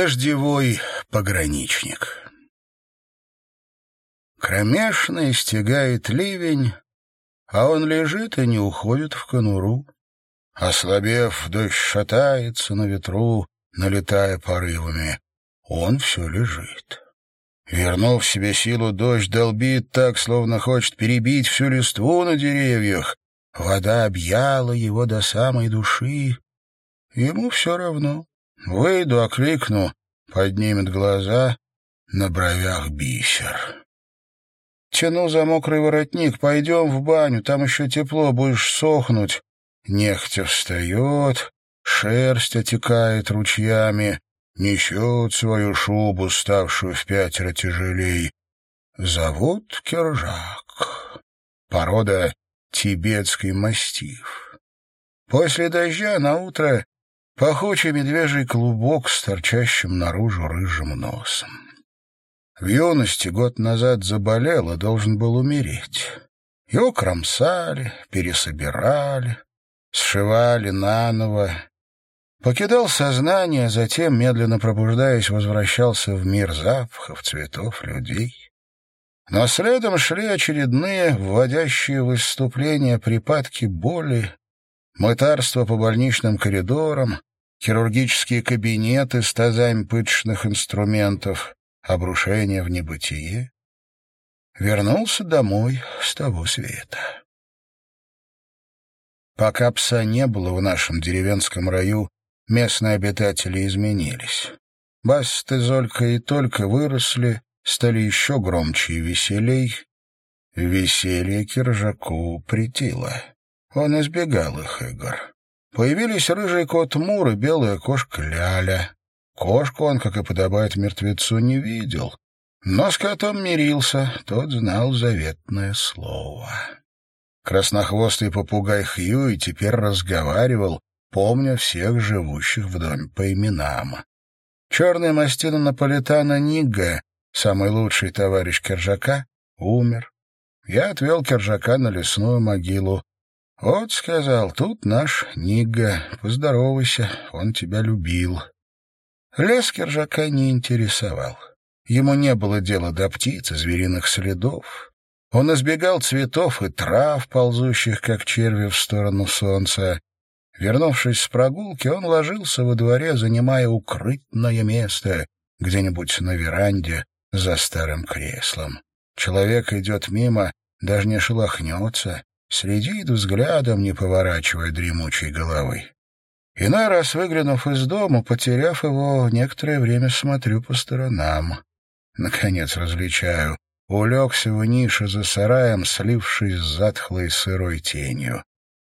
Дождевой пограничник. Кромешно истягает ливень, а он лежит и не уходит в конуру. Ослабев, дождь шатается на ветру, налетая порывами. Он все лежит. Вернув себе силу, дождь долбит так, словно хочет перебить всю листву на деревьях. Вода объяла его до самой души. Ему все равно. Выйду, окликну, поднимет глаза, на бровях бисер. Тяну за мокрый воротник, пойдем в баню, там еще тепло, будешь сохнуть. Нехтя встает, шерсть отекает ручьями, несет свою шубу, ставшую в пятеро тяжелей. Зовут Кержак. Порода тибетский мастиф. После дождя на утро Пахучий медвежий клубок с торчащим наружу рыжим носом. В юности год назад заболел и должен был умереть. Его кромсали, пересобирали, сшивали наново. Покидал сознание, затем, медленно пробуждаясь, возвращался в мир запахов, цветов, людей. Но следом шли очередные, вводящие в выступление припадки боли, мытарство по больничным коридорам, хирургические кабинеты с тазами пыточных инструментов, обрушение в небытие. Вернулся домой с того света. Пока пса не было в нашем деревенском раю, местные обитатели изменились. Баст и Золька и только выросли, стали еще громче и веселей. Веселье Киржаку притило. Он избегал их игр. Появились рыжий кот Мур и белая кошка Ляля. Кошку он, как и подобает мертвецу, не видел. Но с котом мирился, тот знал заветное слово. Краснохвостый попугай Хьюи теперь разговаривал, помня всех живущих в доме по именам. Черный мастина Наполитана Нигга, самый лучший товарищ Кержака, умер. Я отвел Кержака на лесную могилу. «Вот, — сказал, — тут наш Нига, поздоровайся, он тебя любил». Лес Киржака не интересовал. Ему не было дела до птиц и звериных следов. Он избегал цветов и трав, ползущих, как черви, в сторону солнца. Вернувшись с прогулки, он ложился во дворе, занимая укрытное место, где-нибудь на веранде, за старым креслом. Человек идет мимо, даже не шелохнется, следит взглядом, не поворачивая дремучей головы. Иной раз, выглянув из дома, потеряв его, некоторое время смотрю по сторонам. Наконец различаю. Улегся в нише за сараем, слившись с затхлой сырой тенью.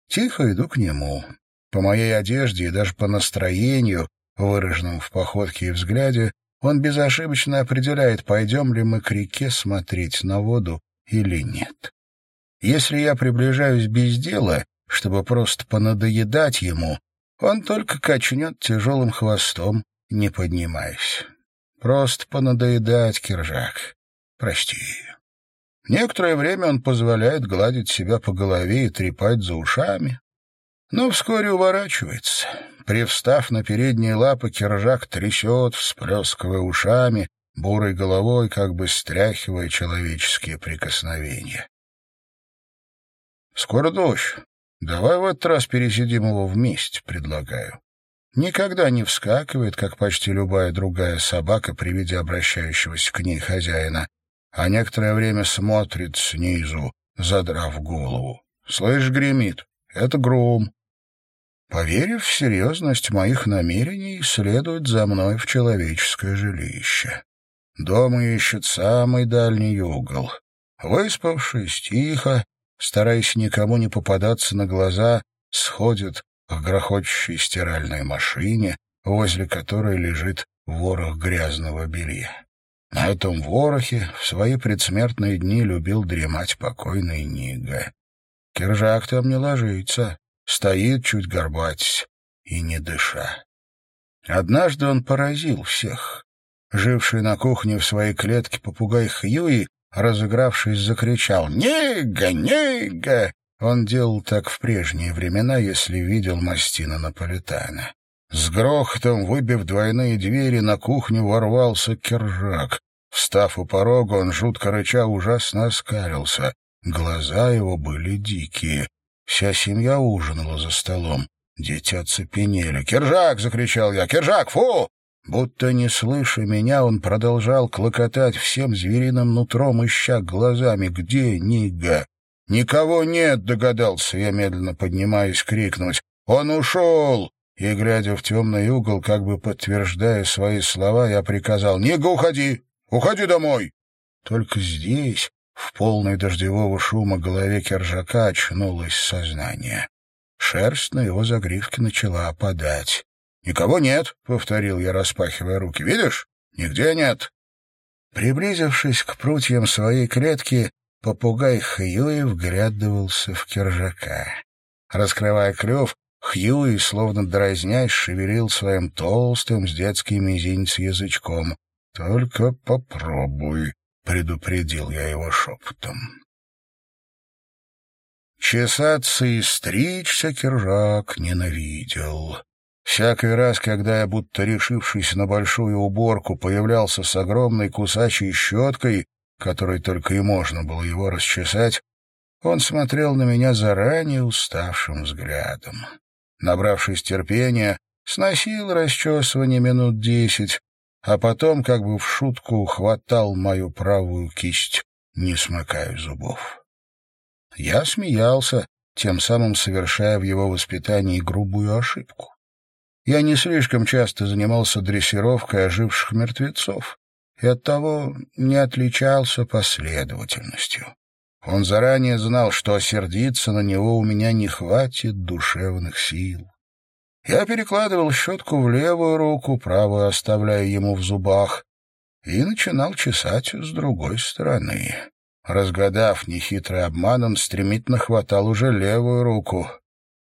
Тихо иду к нему. По моей одежде и даже по настроению, выраженному в походке и взгляде, он безошибочно определяет, пойдем ли мы к реке смотреть на воду или нет. Если я приближаюсь без дела, чтобы просто понадоедать ему, он только качнет тяжелым хвостом, не поднимаясь. Просто понадоедать, Киржак. Прости. Некоторое время он позволяет гладить себя по голове и трепать за ушами, но вскоре уворачивается. Привстав на передние лапы, Киржак трясет, всплескивая ушами, бурой головой, как бы стряхивая человеческие прикосновения. Скоро дождь. Давай в этот раз пересидим его вместе, предлагаю. Никогда не вскакивает, как почти любая другая собака при виде обращающегося к ней хозяина, а некоторое время смотрит снизу, задрав голову. Слышь, гремит, это гром. Поверив в серьезность моих намерений, следует за мной в человеческое жилище. Дома ищет самый дальний угол. Выспавшись, тихо, стараясь никому не попадаться на глаза, сходит к грохочущей стиральной машине, возле которой лежит ворох грязного белья. На этом ворохе в свои предсмертные дни любил дремать покойный Нига. Киржак там не ложится, стоит чуть горбатясь и не дыша. Однажды он поразил всех. Живший на кухне в своей клетке попугай Хьюи разыгравшись, закричал «Нега! Нега!» Он делал так в прежние времена, если видел мастина Наполитана. С грохотом, выбив двойные двери, на кухню ворвался кержак. Встав у порога, он жутко рыча ужасно оскалился. Глаза его были дикие. Вся семья ужинала за столом. Дети оцепенели. «Кержак!» — закричал я. «Кержак! Фу!» Будто не слыша меня, он продолжал клокотать всем звериным нутром, ища глазами. «Где Нига?» «Никого нет!» — догадался я, медленно поднимаясь, крикнуть. «Он ушел!» И, глядя в темный угол, как бы подтверждая свои слова, я приказал. «Нига, уходи! Уходи домой!» Только здесь, в полной дождевого шума голове Кержака, очнулось сознание. Шерсть на его загривке начала опадать. «Никого нет», — повторил я, распахивая руки. «Видишь? Нигде нет». Приблизившись к прутьям своей клетки, попугай Хьюи вглядывался в киржака. Раскрывая клюв, Хьюи, словно дразнясь, шевелил своим толстым с детский мизинец язычком. «Только попробуй», — предупредил я его шепотом. Чесаться и стричься Киржак ненавидел. Всякий раз, когда я, будто решившись на большую уборку, появлялся с огромной кусачей щеткой, которой только и можно было его расчесать, он смотрел на меня заранее уставшим взглядом. Набравшись терпения, сносил расчесывание минут десять, а потом, как бы в шутку, хватал мою правую кисть, не смыкая зубов. Я смеялся, тем самым совершая в его воспитании грубую ошибку. Я не слишком часто занимался дрессировкой оживших мертвецов и оттого не отличался последовательностью. Он заранее знал, что сердиться на него у меня не хватит душевных сил. Я перекладывал щетку в левую руку, правую оставляя ему в зубах, и начинал чесать с другой стороны. Разгадав нехитрый обман, он стремительно хватал уже левую руку. —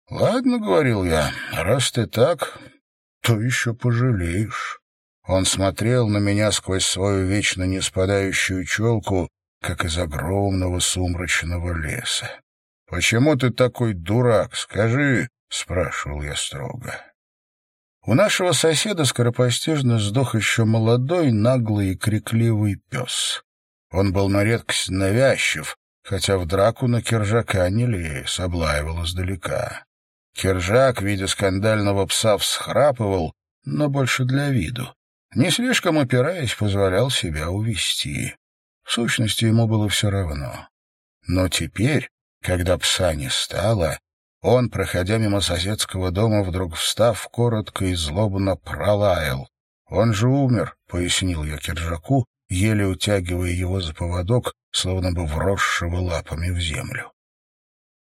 Ладно, — говорил я, — раз ты так, то еще пожалеешь. Он смотрел на меня сквозь свою вечно не спадающую челку, как из огромного сумрачного леса. — Почему ты такой дурак, скажи? — спрашивал я строго. У нашего соседа скоропостижно сдох еще молодой, наглый и крикливый пес. Он был на редкость навязчив, хотя в драку на Киржака не лез, облаивал издалека. Киржак, видя скандального пса, всхрапывал, но больше для виду. Не слишком опираясь, позволял себя увести. В сущности, ему было все равно. Но теперь, когда пса не стало, он, проходя мимо соседского дома, вдруг встав, коротко и злобно пролаял. «Он же умер», — пояснил я Киржаку, еле утягивая его за поводок, словно бы вросшего лапами в землю.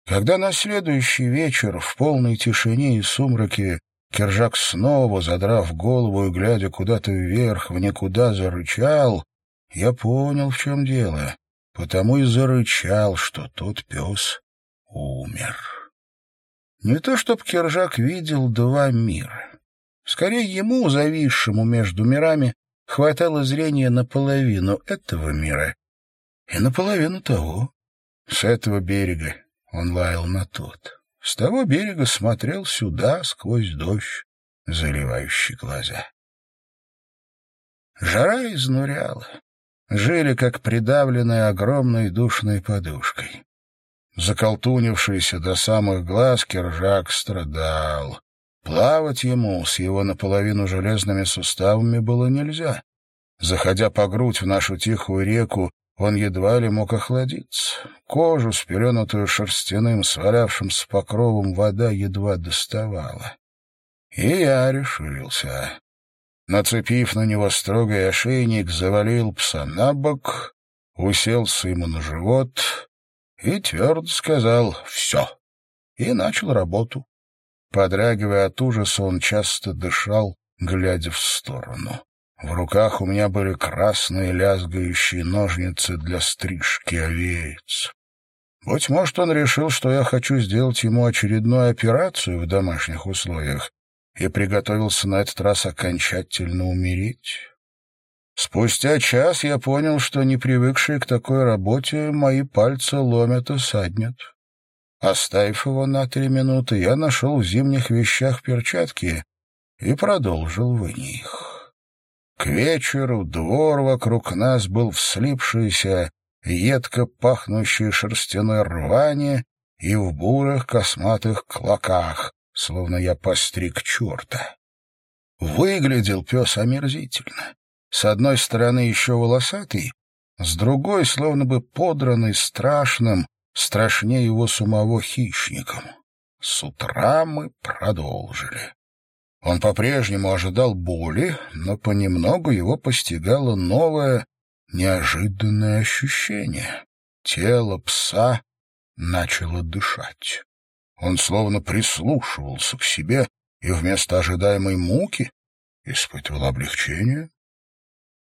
Когда на следующий вечер в полной тишине и сумраке Кержак снова, задрав голову и глядя куда-то вверх, в никуда зарычал, я понял, в чем дело, потому и зарычал, что тот пес умер. Не то чтоб Кержак видел два мира. Скорее ему, зависшему между мирами, хватало зрения наполовину этого мира и наполовину того. С этого берега он лаял на тот. С того берега смотрел сюда сквозь дождь, заливающий глаза. Жара изнуряла. Жили, как придавленные огромной душной подушкой. Заколтунившийся до самых глаз, Киржак страдал. Плавать ему с его наполовину железными суставами было нельзя. Заходя по грудь в нашу тихую реку, он едва ли мог охладиться. Кожу, спеленутую шерстяным, свалявшимся покровом, вода едва доставала. И я решился. Нацепив на него строгий ошейник, завалил пса на бок, уселся ему на живот и твердо сказал «все» и начал работу. Подрагивая от ужаса, он часто дышал, глядя в сторону. В руках у меня были красные лязгающие ножницы для стрижки овец. Быть может, он решил, что я хочу сделать ему очередную операцию в домашних условиях и приготовился на этот раз окончательно умереть. Спустя час я понял, что не привыкшие к такой работе мои пальцы ломят и саднят. Оставив его на три минуты, я нашел в зимних вещах перчатки и продолжил вынь их. К вечеру двор вокруг нас был в едко пахнущей шерстяной рване и в бурых косматых клоках, словно я постриг черта. Выглядел пес омерзительно. С одной стороны еще волосатый, с другой словно бы подранный страшным, страшнее его самого хищником. С утра мы продолжили. Он по-прежнему ожидал боли, но понемногу его постигало новое, неожиданное ощущение. Тело пса начало дышать. Он словно прислушивался к себе и вместо ожидаемой муки испытывал облегчение.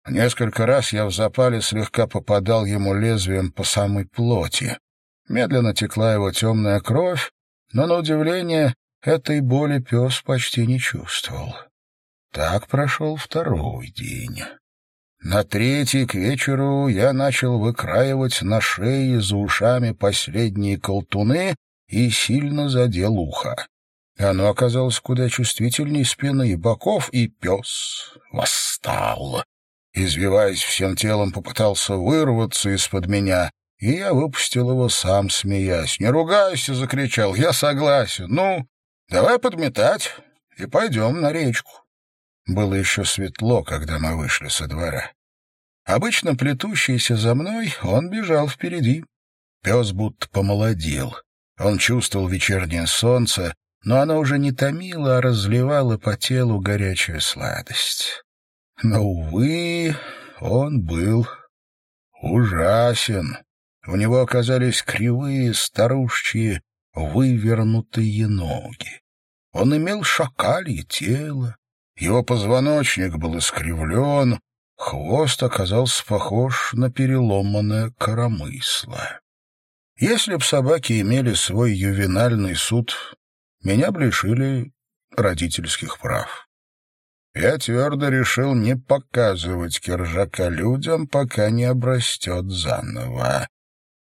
Несколько раз я в запале слегка попадал ему лезвием по самой плоти. Медленно текла его темная кровь, но, на удивление, этой боли пес почти не чувствовал. Так прошел второй день. На третий к вечеру я начал выкраивать на шее за ушами последние колтуны и сильно задел ухо. Оно оказалось куда чувствительнее спины и боков, и пес восстал. Извиваясь всем телом, попытался вырваться из-под меня, и я выпустил его сам, смеясь. «Не ругайся!» — закричал. «Я согласен. Ну, давай подметать и пойдем на речку». Было еще светло, когда мы вышли со двора. Обычно плетущийся за мной, он бежал впереди. Пес будто помолодел. Он чувствовал вечернее солнце, но оно уже не томило, а разливало по телу горячую сладость. Но, увы, он был ужасен. У него оказались кривые, старушечьи, вывернутые ноги. Он имел шакалье тело, его позвоночник был искривлен, хвост оказался похож на переломанное коромысло. Если б собаки имели свой ювенальный суд, меня бы лишили родительских прав. Я твердо решил не показывать Киржака людям, пока не обрастет заново.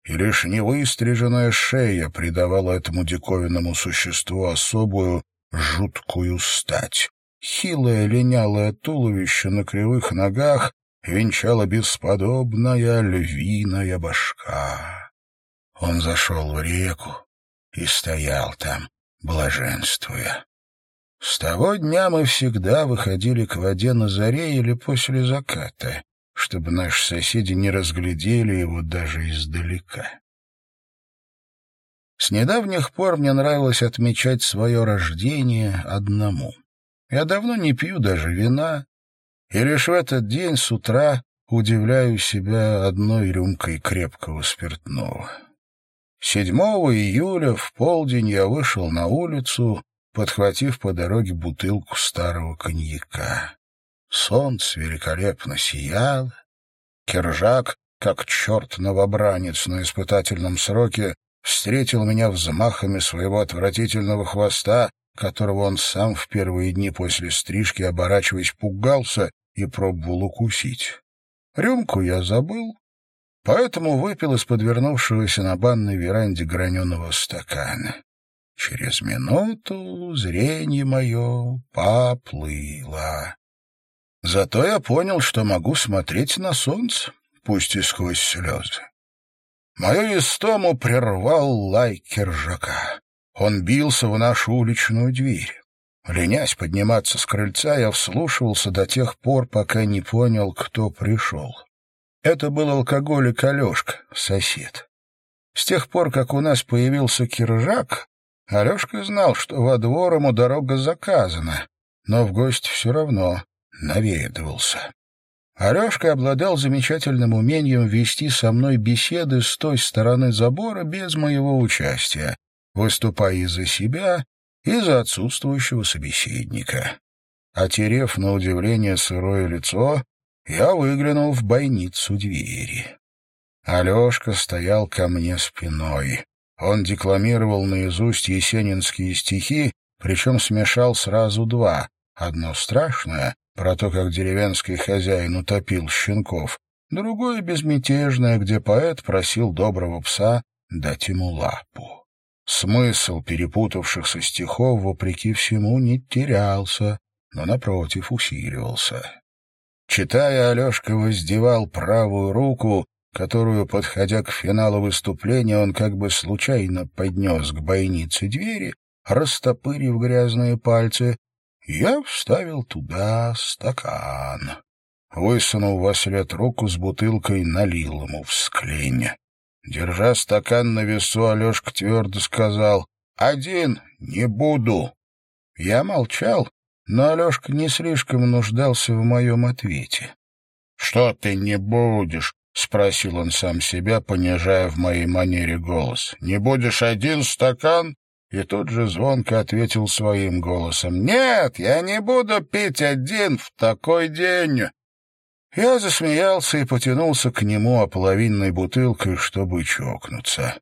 И лишь невыстриженная шея придавала этому диковинному существу особую, жуткую стать. Хилое линялое туловище на кривых ногах венчала бесподобная львиная башка. Он зашел в реку и стоял там, блаженствуя. С того дня мы всегда выходили к воде на заре или после заката, чтобы наши соседи не разглядели его даже издалека. С недавних пор мне нравилось отмечать свое рождение одному. Я давно не пью даже вина, и лишь в этот день с утра удивляю себя одной рюмкой крепкого спиртного. 7 июля в полдень я вышел на улицу, подхватив по дороге бутылку старого коньяка. Солнце великолепно сияло. Кержак, как черт-новобранец на испытательном сроке, встретил меня взмахами своего отвратительного хвоста, которого он сам в первые дни после стрижки, оборачиваясь, пугался и пробовал укусить. Рюмку я забыл, поэтому выпил из подвернувшегося на банной веранде граненого стакана. Через минуту зрение мое поплыло. Зато я понял, что могу смотреть на солнце, пусть и сквозь слезы. Мою истому прервал лай киржака. Он бился в нашу уличную дверь. Ленясь подниматься с крыльца, я вслушивался до тех пор, пока не понял, кто пришел. Это был алкоголик Алешка, сосед. С тех пор, как у нас появился киржак, Алешка знал, что во двор ему дорога заказана, но в гости все равно наведывался. Алешка обладал замечательным умением вести со мной беседы с той стороны забора без моего участия, выступая и за себя, и за отсутствующего собеседника. Отерев на удивление сырое лицо, я выглянул в бойницу двери. Алешка стоял ко мне спиной. Он декламировал наизусть есенинские стихи, причем смешал сразу два. Одно страшное, про то, как деревенский хозяин утопил щенков, другое безмятежное, где поэт просил доброго пса дать ему лапу. Смысл перепутавшихся стихов, вопреки всему, не терялся. но, напротив, усиливался. Читая, Алешка воздевал правую руку, которую, подходя к финалу выступления, он как бы случайно поднес к бойнице двери, растопырив грязные пальцы, я вставил туда стакан. Высунув во след руку с бутылкой, налил ему в склень. Держа стакан на весу, Алешка твердо сказал «Один не буду». Я молчал, но Алешка не слишком нуждался в моем ответе. «Что ты не будешь?» — спросил он сам себя, понижая в моей манере голос. «Не будешь один стакан?» И тут же звонко ответил своим голосом. «Нет, я не буду пить один в такой день!» Я засмеялся и потянулся к нему ополовинной бутылкой, чтобы чокнуться.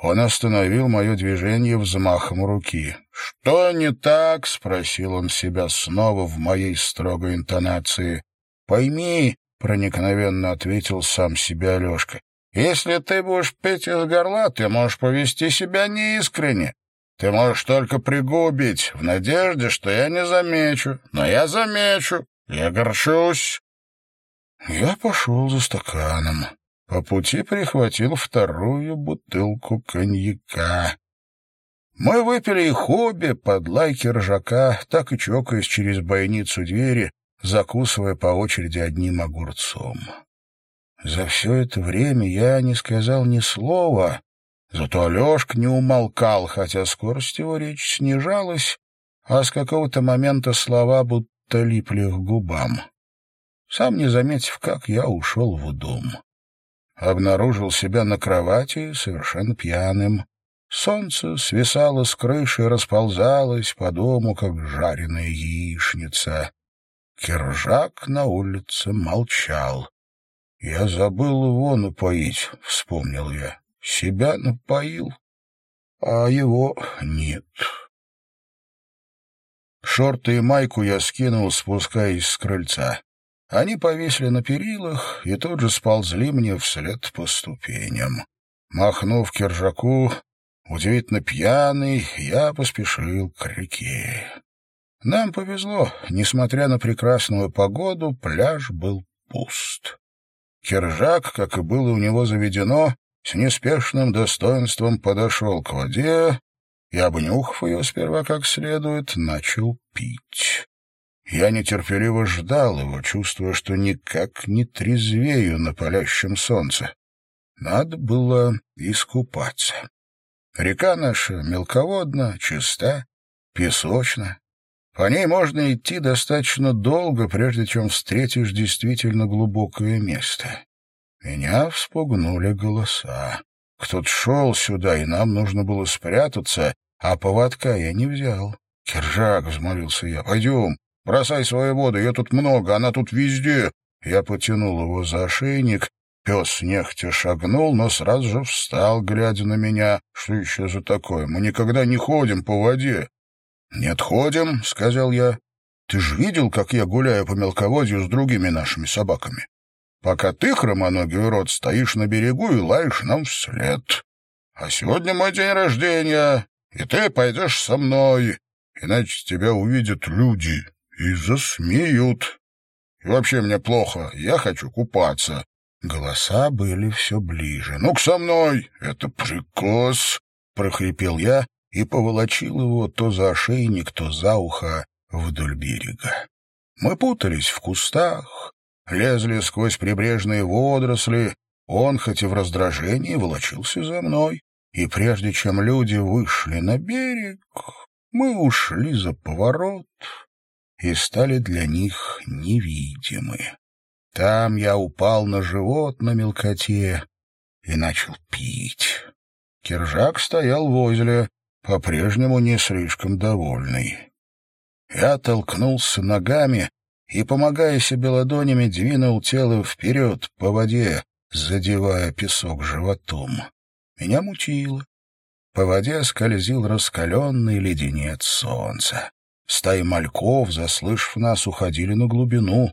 Он остановил мое движение взмахом руки. «Что не так?» — спросил он себя снова в моей строгой интонации. «Пойми», — проникновенно ответил сам себе Алешка, «если ты будешь петь из горла, ты можешь повести себя неискренне. Ты можешь только пригубить, в надежде, что я не замечу. Но я замечу, я горчусь». Я пошел за стаканом. По пути прихватил вторую бутылку коньяка. Мы выпили их обе под лайки ржака, так и чокаясь через бойницу двери, закусывая по очереди одним огурцом. За все это время я не сказал ни слова, зато Алешка не умолкал, хотя скорость его речи снижалась, а с какого-то момента слова будто липли к губам. Сам не заметив, как я ушел в дом обнаружил себя на кровати совершенно пьяным. Солнце свисало с крыши и расползалось по дому, как жареная яичница. Киржак на улице молчал. «Я забыл его напоить», — вспомнил я. «Себя напоил, а его нет». Шорты и майку я скинул, спускаясь с крыльца. Они повисли на перилах и тут же сползли мне вслед по ступеням. Махнув киржаку, удивительно пьяный, я поспешил к реке. Нам повезло. Несмотря на прекрасную погоду, пляж был пуст. Киржак, как и было у него заведено, с неспешным достоинством подошел к воде и, обнюхав ее сперва как следует, начал пить. Я нетерпеливо ждал его, чувствуя, что никак не трезвею на палящем солнце. Надо было искупаться. Река наша мелководна, чиста, песочна. По ней можно идти достаточно долго, прежде чем встретишь действительно глубокое место. Меня вспугнули голоса. Кто-то шел сюда, и нам нужно было спрятаться, а поводка я не взял. «Киржак», — взмолился я, — «пойдем, Бросай свою воду, ее тут много, она тут везде. Я потянул его за ошейник. Пес нехотя шагнул, но сразу же встал, глядя на меня. Что еще за такое? Мы никогда не ходим по воде. — Нет, ходим, — сказал я. — Ты же видел, как я гуляю по мелководью с другими нашими собаками? Пока ты, хромоногий урод, стоишь на берегу и лаешь нам вслед. А сегодня мой день рождения, и ты пойдешь со мной, иначе тебя увидят люди и засмеют. И вообще мне плохо, я хочу купаться. Голоса были все ближе. «Ну-ка со мной! Это приказ!» — прохрипел я и поволочил его то за ошейник, то за ухо вдоль берега. Мы путались в кустах, лезли сквозь прибрежные водоросли. Он, хоть и в раздражении, волочился за мной. И прежде чем люди вышли на берег, мы ушли за поворот и стали для них невидимы. Там я упал на живот на мелкоте и начал пить. Киржак стоял возле, по-прежнему не слишком довольный. Я толкнулся ногами и, помогая себе ладонями, двинул тело вперед по воде, задевая песок животом. Меня мутило. По воде скользил раскаленный леденец солнца. Стаи мальков, заслышав нас, уходили на глубину.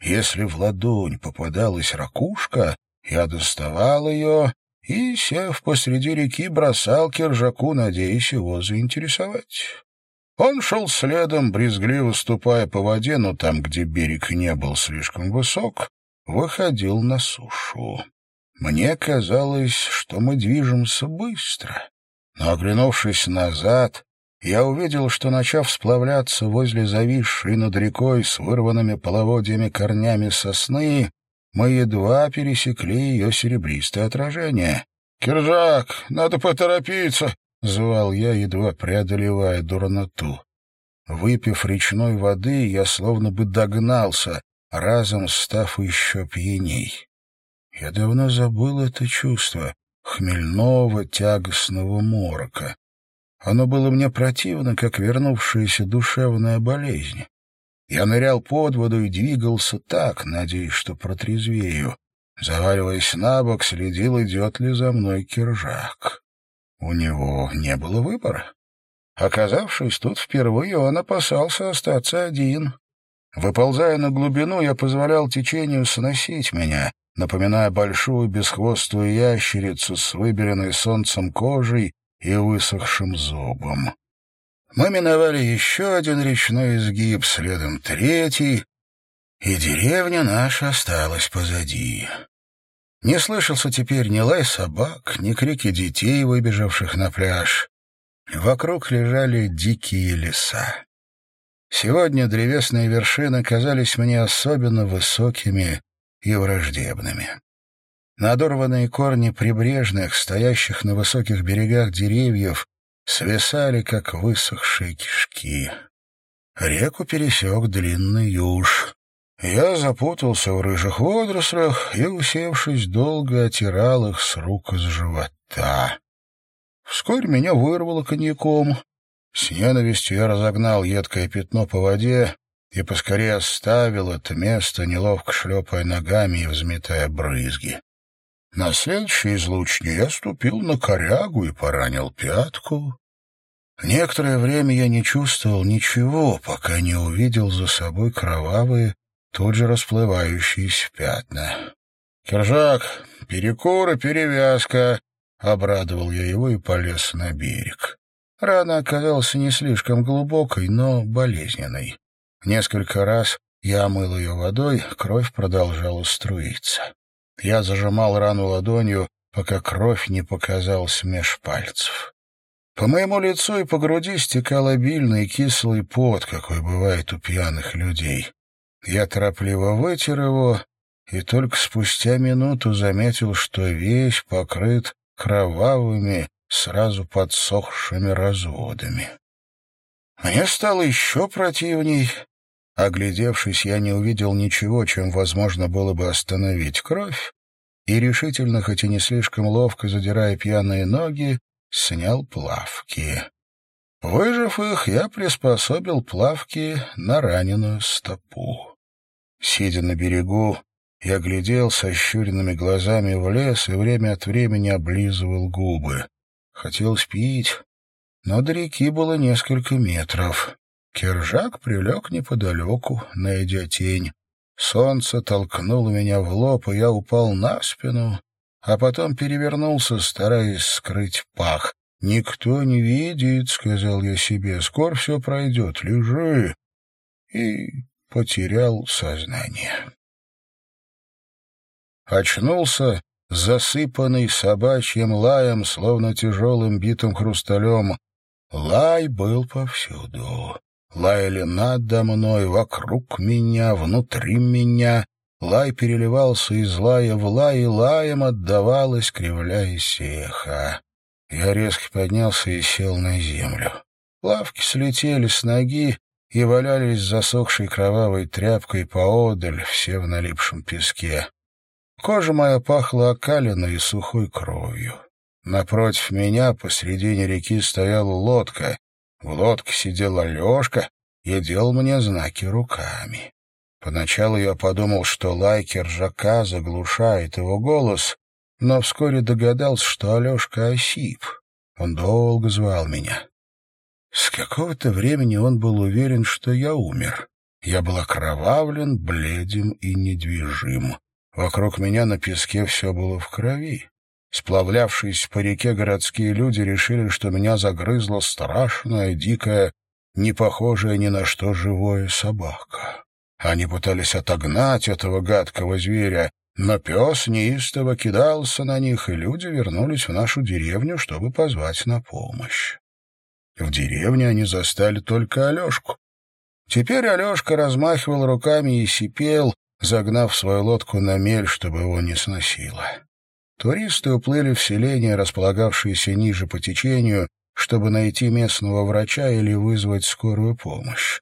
Если в ладонь попадалась ракушка, я доставал ее и, сев посреди реки, бросал киржаку, надеясь его заинтересовать. Он шел следом, брезгливо ступая по воде, но там, где берег не был слишком высок, выходил на сушу. Мне казалось, что мы движемся быстро. Но, оглянувшись назад, я увидел, что, начав сплавляться возле зависшей над рекой с вырванными половодьями корнями сосны, мы едва пересекли ее серебристое отражение. «Киржак, надо поторопиться!» — звал я, едва преодолевая дурноту. Выпив речной воды, я словно бы догнался, разом став еще пьяней. Я давно забыл это чувство хмельного тягостного морока. Оно было мне противно, как вернувшаяся душевная болезнь. Я нырял под воду и двигался так, надеясь, что протрезвею. Заваливаясь на бок, следил, идет ли за мной киржак. У него не было выбора. Оказавшись тут впервые, он опасался остаться один. Выползая на глубину, я позволял течению сносить меня, напоминая большую бесхвостую ящерицу с выбеленной солнцем кожей и высохшим зубом. Мы миновали еще один речной изгиб, следом третий, и деревня наша осталась позади. Не слышался теперь ни лай собак, ни крики детей, выбежавших на пляж. Вокруг лежали дикие леса. Сегодня древесные вершины казались мне особенно высокими и враждебными. Надорванные корни прибрежных, стоящих на высоких берегах деревьев, свисали, как высохшие кишки. Реку пересек длинный юж. Я запутался в рыжих водорослях и, усевшись, долго отирал их с рук и с живота. Вскоре меня вырвало коньяком. С ненавистью я разогнал едкое пятно по воде и поскорее оставил это место, неловко шлепая ногами и взметая брызги. На следующей излучине я ступил на корягу и поранил пятку. Некоторое время я не чувствовал ничего, пока не увидел за собой кровавые, тут же расплывающиеся пятна. «Киржак, перекур и перевязка!» — обрадовал я его и полез на берег. Рана оказалась не слишком глубокой, но болезненной. Несколько раз я омыл ее водой, кровь продолжала струиться. Я зажимал рану ладонью, пока кровь не показалась меж пальцев. По моему лицу и по груди стекал обильный кислый пот, какой бывает у пьяных людей. Я торопливо вытер его и только спустя минуту заметил, что весь покрыт кровавыми, сразу подсохшими разводами. Мне стало еще противней. Оглядевшись, я не увидел ничего, чем возможно было бы остановить кровь, и решительно, хоть и не слишком ловко задирая пьяные ноги, снял плавки. Выжив их, я приспособил плавки на раненую стопу. Сидя на берегу, я глядел со ощуренными глазами в лес и время от времени облизывал губы. Хотел спить, но до реки было несколько метров. Кержак прилег неподалеку, найдя тень. Солнце толкнуло меня в лоб, и я упал на спину, а потом перевернулся, стараясь скрыть пах. «Никто не видит», — сказал я себе, — «скоро все пройдет, лежи». И потерял сознание. Очнулся, засыпанный собачьим лаем, словно тяжелым битым хрусталем. Лай был повсюду. Лаяли надо мной, вокруг меня, внутри меня. Лай переливался из лая в лай, и лаем отдавалось, кривляясь эхо. Я резко поднялся и сел на землю. Лавки слетели с ноги и валялись засохшей кровавой тряпкой поодаль, все в налипшем песке. Кожа моя пахла окаленной и сухой кровью. Напротив меня посредине реки стояла лодка. В лодке сидел Алешка и делал мне знаки руками. Поначалу я подумал, что лайки ржака заглушает его голос, но вскоре догадался, что Алешка осип. Он долго звал меня. С какого-то времени он был уверен, что я умер. Я был окровавлен, бледен и недвижим. Вокруг меня на песке все было в крови. Сплавлявшись по реке городские люди решили, что меня загрызла страшная, дикая не похожая ни на что живое собака. Они пытались отогнать этого гадкого зверя, но пес неистово кидался на них, и люди вернулись в нашу деревню, чтобы позвать на помощь. В деревне они застали только Алешку. Теперь Алешка размахивал руками и сипел, загнав свою лодку на мель, чтобы его не сносило. Туристы уплыли в селение, располагавшееся ниже по течению, чтобы найти местного врача или вызвать скорую помощь.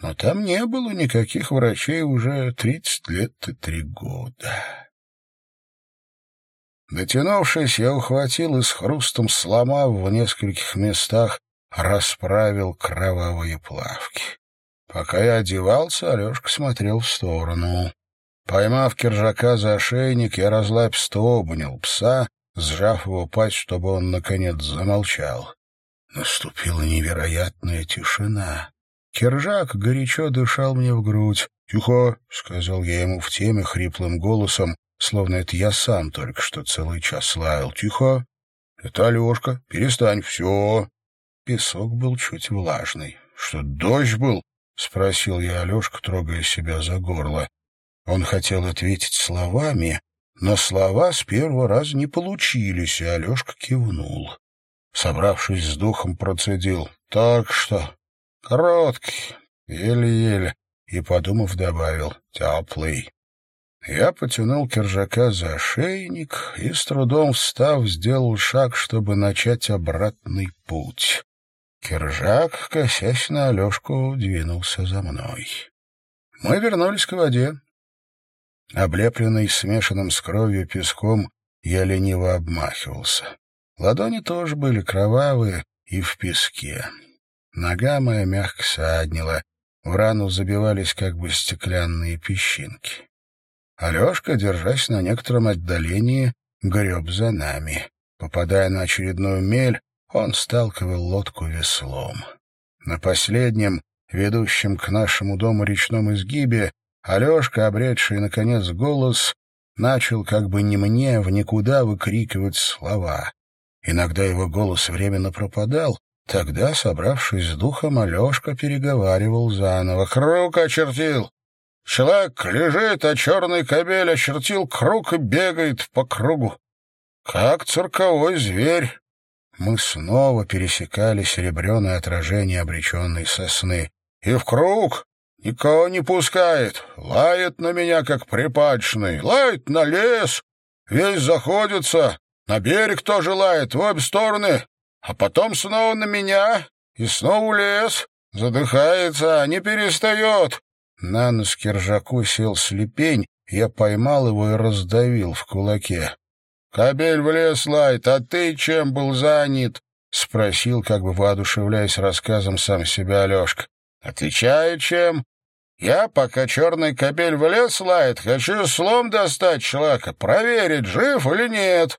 Но там не было никаких врачей уже тридцать лет и три года. Дотянувшись, я ухватил и с хрустом сломав в нескольких местах, расправил кровавые плавки. Пока я одевался, Алешка смотрел в сторону. Поймав киржака за ошейник, я разлаписто обнял пса, сжав его пасть, чтобы он, наконец, замолчал. Наступила невероятная тишина. Киржак горячо дышал мне в грудь. «Тихо!» — сказал я ему в теме хриплым голосом, словно это я сам только что целый час лаял. «Тихо! Это Алешка. Перестань. Все!» Песок был чуть влажный. «Что, дождь был?» — спросил я Алешку, трогая себя за горло. Он хотел ответить словами, но слова с первого раза не получились, и Алешка кивнул. Собравшись с духом, процедил. «Так что, короткий, еле-еле», и, подумав, добавил «теплый». Я потянул Киржака за ошейник и, с трудом встав, сделал шаг, чтобы начать обратный путь. Киржак, косясь на Алешку, двинулся за мной. Мы вернулись к воде. Облепленный смешанным с кровью песком, я лениво обмахивался. Ладони тоже были кровавые и в песке. Нога моя мягко саднила, в рану забивались как бы стеклянные песчинки. Алешка, держась на некотором отдалении, греб за нами. Попадая на очередную мель, он сталкивал лодку веслом. На последнем, ведущем к нашему дому речном изгибе, Алешка, обретший, наконец, голос, начал как бы не мне в никуда выкрикивать слова. Иногда его голос временно пропадал, тогда, собравшись с духом, Алешка переговаривал заново. «Круг очертил! Человек лежит, а черный кобель очертил круг и бегает по кругу. Как цирковой зверь!» Мы снова пересекали серебряное отражение обреченной сосны. «И в круг! Никого не пускает, лает на меня, как припадочный, лает на лес, весь заходится, на берег тоже лает, в обе стороны, а потом снова на меня и снова лес. Задыхается, не перестает. На нос киржаку сел слепень, я поймал его и раздавил в кулаке. «Кобель в лес а ты чем был занят?» — спросил, как бы воодушевляясь рассказом сам себя Алешка. «Отвечаю, чем? Я, пока черный кобель в лес хочу слом достать человека, проверить, жив или нет.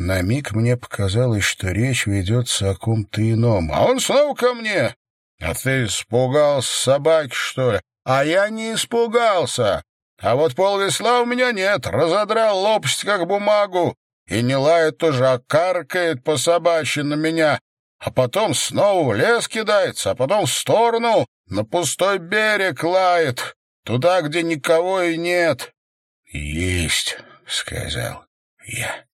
На миг мне показалось, что речь ведется о ком-то ином. А он снова ко мне. А ты испугался собаки, что ли? А я не испугался. А вот полвесла у меня нет. Разодрал лопасть, как бумагу. И не лает тоже, а каркает по собачьи на меня. А потом снова в лес кидается, а потом в сторону, на пустой берег лает. Туда, где никого и нет. — Есть, — сказал я.